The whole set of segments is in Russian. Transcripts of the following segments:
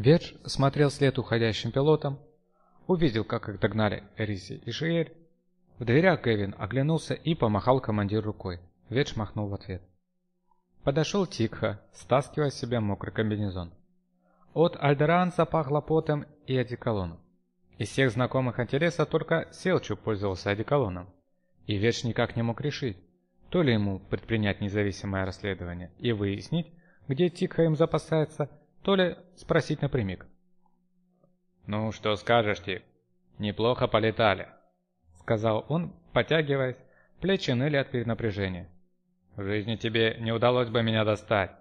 Ведж смотрел след уходящим пилотам, увидел, как их догнали Риси и Шиэль. В дверях Кевин оглянулся и помахал командир рукой. Ведж махнул в ответ. Подошел Тикха, стаскивая с себя мокрый комбинезон. От Альдеран запахло потом и одеколоном. Из всех знакомых интереса только Селчу пользовался одеколоном. И Ведж никак не мог решить, то ли ему предпринять независимое расследование и выяснить, где Тикха им запасается, то ли спросить напрямик. «Ну, что скажешь, Тик? Неплохо полетали», — сказал он, потягиваясь, плечи ныли от перенапряжения. «В жизни тебе не удалось бы меня достать.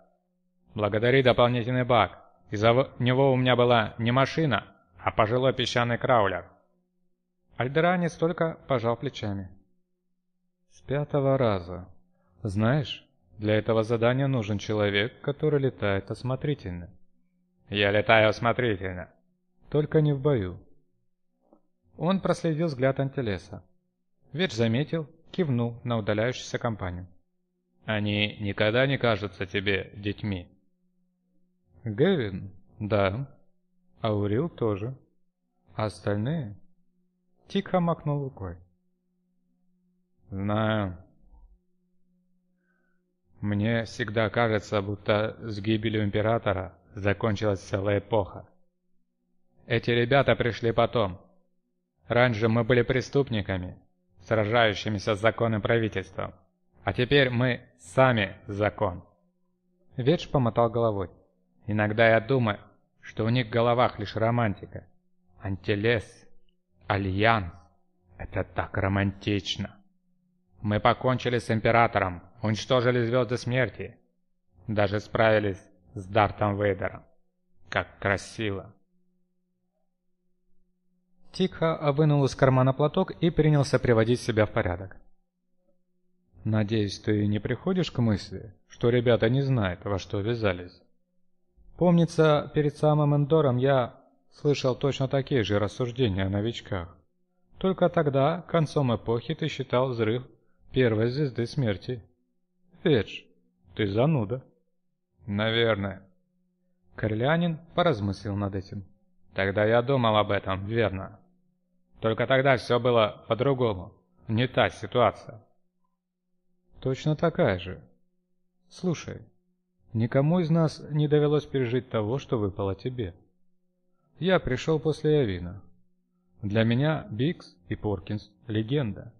Благодари дополнительный бак. Из-за него у меня была не машина, а пожилой песчаный краулер». Альдеранец только пожал плечами. «С пятого раза. Знаешь, для этого задания нужен человек, который летает осмотрительно». «Я летаю осмотрительно», только не в бою. Он проследил взгляд Антилеса. Ведь заметил, кивнул на удаляющуюся компанию. «Они никогда не кажутся тебе детьми?» «Гевин? Да. Аурил тоже. А остальные?» Тихо макнул рукой. «Знаю. Мне всегда кажется, будто с гибелью Императора закончилась целая эпоха. Эти ребята пришли потом. Раньше мы были преступниками, сражающимися с законным правительством. А теперь мы сами закон. Ведж помотал головой. Иногда я думаю, что у них в головах лишь романтика. Антилес, Альянс. Это так романтично. Мы покончили с Императором, уничтожили Звезды Смерти. Даже справились с Дартом Вейдером. Как красиво. Тихо вынул из кармана платок и принялся приводить себя в порядок. «Надеюсь, ты не приходишь к мысли, что ребята не знают, во что ввязались?» «Помнится, перед самым Эндором я слышал точно такие же рассуждения о новичках. Только тогда, концом эпохи, ты считал взрыв первой звезды смерти. Ведж, ты зануда». «Наверное». Корлянин поразмыслил над этим. Тогда я думал об этом, верно. Только тогда все было по-другому. Не та ситуация. Точно такая же. Слушай, никому из нас не довелось пережить того, что выпало тебе. Я пришел после Явина. Для меня Бикс и Поркинс — легенда.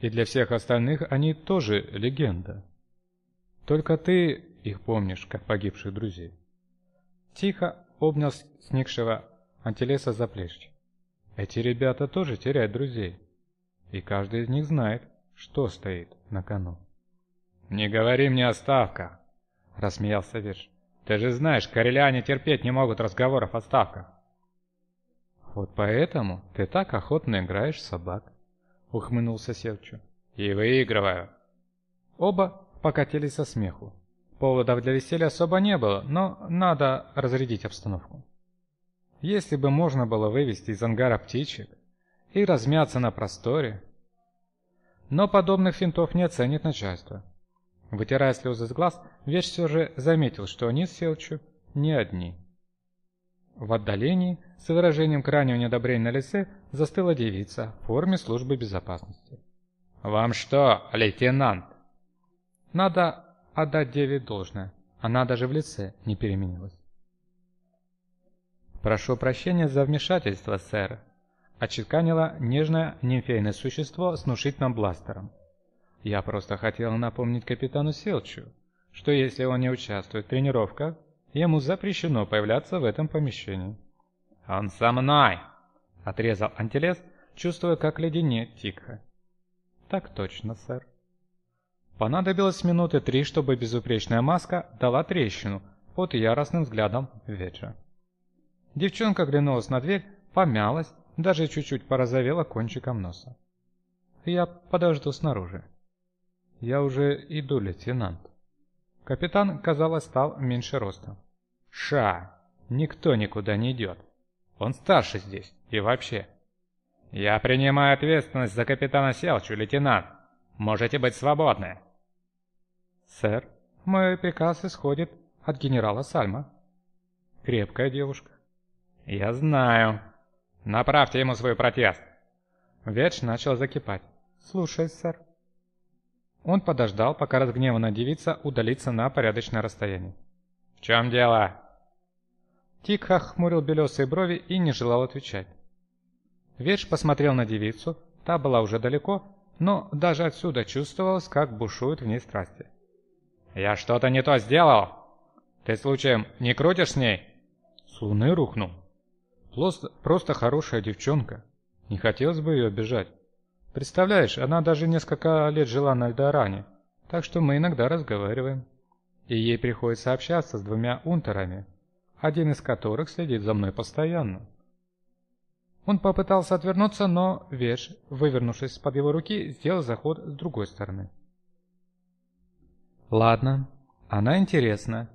И для всех остальных они тоже легенда. Только ты их помнишь, как погибших друзей. Тихо обнял сникшего Антилеса за плечи. Эти ребята тоже теряют друзей. И каждый из них знает, что стоит на кону. «Не говори мне о ставках!» — рассмеялся Виш. «Ты же знаешь, кореляне терпеть не могут разговоров о ставках!» «Вот поэтому ты так охотно играешь в собак», — ухмыльнулся Севчу. «И выигрываю!» Оба покатились со смеху. Поводов для веселья особо не было, но надо разрядить обстановку. Если бы можно было вывести из ангара птичек и размяться на просторе. Но подобных финтов не оценит начальство. Вытирая слезы с глаз, Вещь все же заметил, что они с Селчу не одни. В отдалении, с выражением крайнего неодобрения на лице, застыла девица в форме службы безопасности. «Вам что, лейтенант?» Надо отдать деве должное. Она даже в лице не переменилась. «Прошу прощения за вмешательство, сэр», — отчеканило нежное нимфейное существо с внушительным бластером. «Я просто хотел напомнить капитану Селчу, что если он не участвует в тренировках, ему запрещено появляться в этом помещении». «Он со мной!» — отрезал Антилес, чувствуя, как леденеет тихо. «Так точно, сэр». Понадобилось минуты три, чтобы безупречная маска дала трещину под яростным взглядом Веджа. Девчонка оглянулась на дверь, помялась, даже чуть-чуть порозовела кончиком носа. «Я подожду снаружи». «Я уже иду, лейтенант». Капитан, казалось, стал меньше роста. «Ша! Никто никуда не идет. Он старше здесь и вообще». «Я принимаю ответственность за капитана Селчу, лейтенант. Можете быть свободны». «Сэр, мой приказ исходит от генерала Сальма». крепкая девушка. Я знаю. Направьте ему свой протест. Ветш начал закипать. Слушай, сэр. Он подождал, пока разгневанная девица удалится на порядочное расстояние. «В чем дело?» Тикха хмурил белесые брови и не желал отвечать. Ветш посмотрел на девицу, та была уже далеко, но даже отсюда чувствовалось, как бушуют в ней страсти. «Я что-то не то сделал? Ты случаем не крутишь с ней?» С луны рухнул. Просто, просто хорошая девчонка. Не хотелось бы ее обижать. Представляешь, она даже несколько лет жила на Альдоране, так что мы иногда разговариваем. И ей приходится общаться с двумя унтерами, один из которых следит за мной постоянно. Он попытался отвернуться, но Веш, вывернувшись из-под его руки, сделал заход с другой стороны. Ладно, она интересна,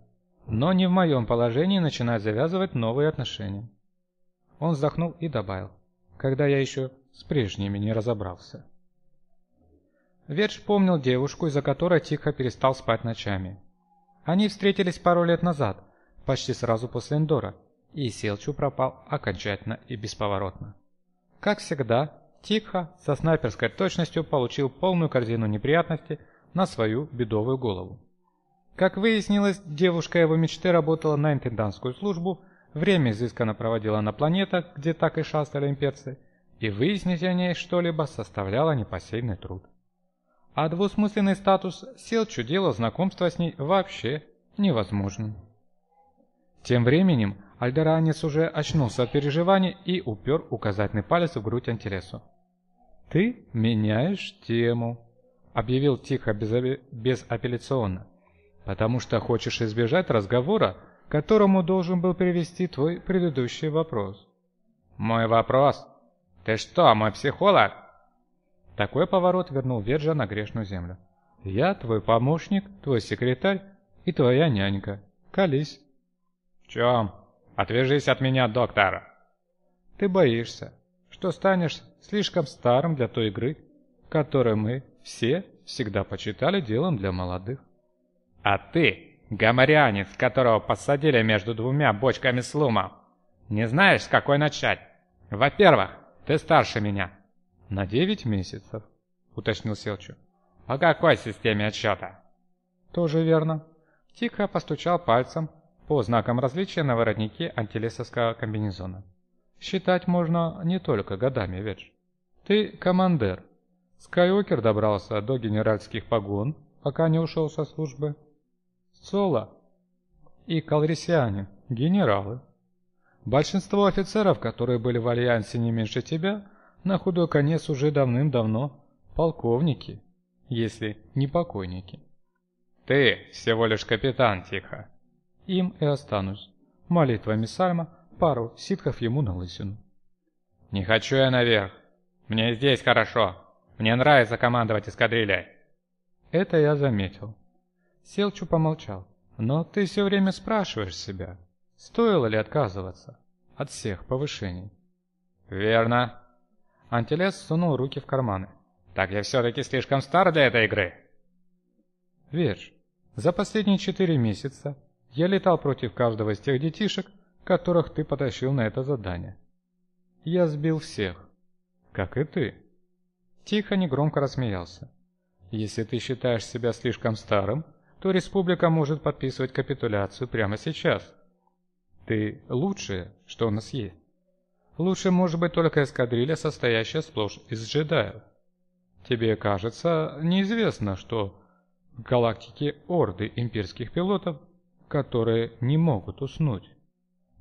но не в моем положении начинать завязывать новые отношения. Он вздохнул и добавил, когда я еще с прежними не разобрался. Верш помнил девушку, из-за которой тихо перестал спать ночами. Они встретились пару лет назад, почти сразу после Эндора, и Селчу пропал окончательно и бесповоротно. Как всегда, Тихо со снайперской точностью получил полную корзину неприятностей на свою бедовую голову. Как выяснилось, девушка его мечты работала на интендантскую службу, время изысканно проводила на планетах, где так и шастали имперцы, и выяснить о ней что-либо составляло непосильный труд. А двусмысленный статус Селчу делал знакомство с ней вообще невозможным. Тем временем Альдеранец уже очнулся от переживаний и упер указательный палец в грудь Антилесу. «Ты меняешь тему», — объявил тихо безапелляционно, «потому что хочешь избежать разговора, которому должен был перевести твой предыдущий вопрос». «Мой вопрос? Ты что, мой психолог?» Такой поворот вернул Верджа на грешную землю. «Я твой помощник, твой секретарь и твоя нянька. Колись». «В чем? Отвяжись от меня, доктор!» «Ты боишься, что станешь слишком старым для той игры, которую мы все всегда почитали делом для молодых». «А ты, гоморянец, которого посадили между двумя бочками с лумом, не знаешь, с какой начать? Во-первых, ты старше меня». «На девять месяцев», — уточнил Селчу. «По какой системе отсчета?» «Тоже верно». Тихо постучал пальцем по знакам различия на воротнике антилесовского комбинезона. «Считать можно не только годами, Ведж. Ты командир. Скайокер добрался до генеральских погон, пока не ушел со службы. Соло и Калрисиане – генералы. Большинство офицеров, которые были в Альянсе не меньше тебя, на худой конец уже давным-давно полковники, если не покойники. Ты всего лишь капитан, тихо. Им и останусь. Молитвами Сальма пару ситхов ему на лысину. Не хочу я наверх. Мне здесь хорошо. Мне нравится командовать эскадрильей. Это я заметил. Селчу помолчал. Но ты все время спрашиваешь себя, стоило ли отказываться от всех повышений. Верно. Антилес сунул руки в карманы. «Так я все-таки слишком стар для этой игры!» «Верш, за последние четыре месяца я летал против каждого из тех детишек, которых ты потащил на это задание. Я сбил всех, как и ты». Тихо негромко рассмеялся. «Если ты считаешь себя слишком старым, то республика может подписывать капитуляцию прямо сейчас. Ты лучшее, что у нас есть. Лучше может быть только эскадрилья, состоящая сплошь из джедаев. Тебе кажется неизвестно, что в галактике орды имперских пилотов, которые не могут уснуть,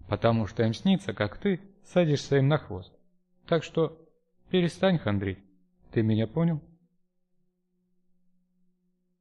потому что им снится, как ты садишься им на хвост. Так что перестань хандрить. Ты меня понял?